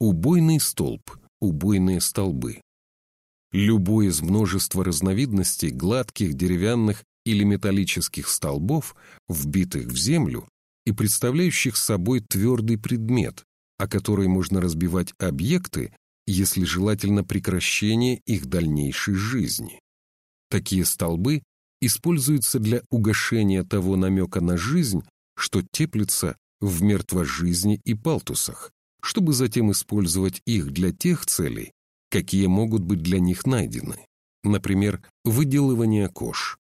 Убойный столб, убойные столбы. Любой из множества разновидностей гладких, деревянных или металлических столбов, вбитых в землю и представляющих собой твердый предмет, о который можно разбивать объекты, если желательно прекращение их дальнейшей жизни. Такие столбы используются для угошения того намека на жизнь, что теплится в мертвожизни и палтусах, чтобы затем использовать их для тех целей, какие могут быть для них найдены. Например, выделывание кож.